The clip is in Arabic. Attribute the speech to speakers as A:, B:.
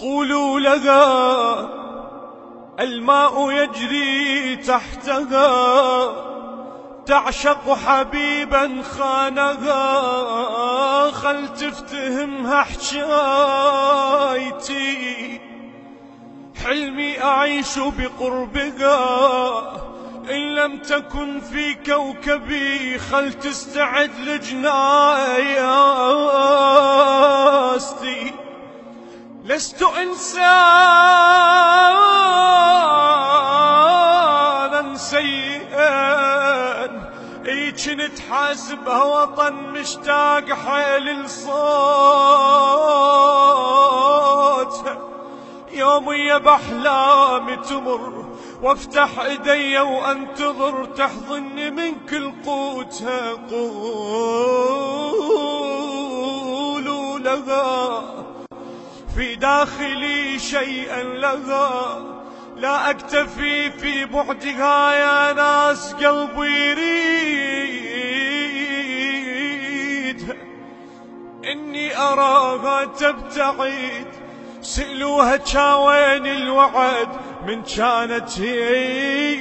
A: قولوا لها الماء يجري تحتها تعشق حبيبا خانها خل تفتهمها حجايتي حلمي أعيش بقربها إن لم تكن في كوكبي خل تستعد لجناياستي لست إنسانا سيئا. إي كنت حاسبها وطن مشتاق حيل لصوتها يومي بأحلامي تمر وافتح إيدي وأنتظر تحضني من كل قوتها قولوا لها في داخلي شيئا لها لا أكتفي في بعدها يا ناس قلبي يريد إني أراها تبتعد. سألوها كاوين الوعد من كانت هي.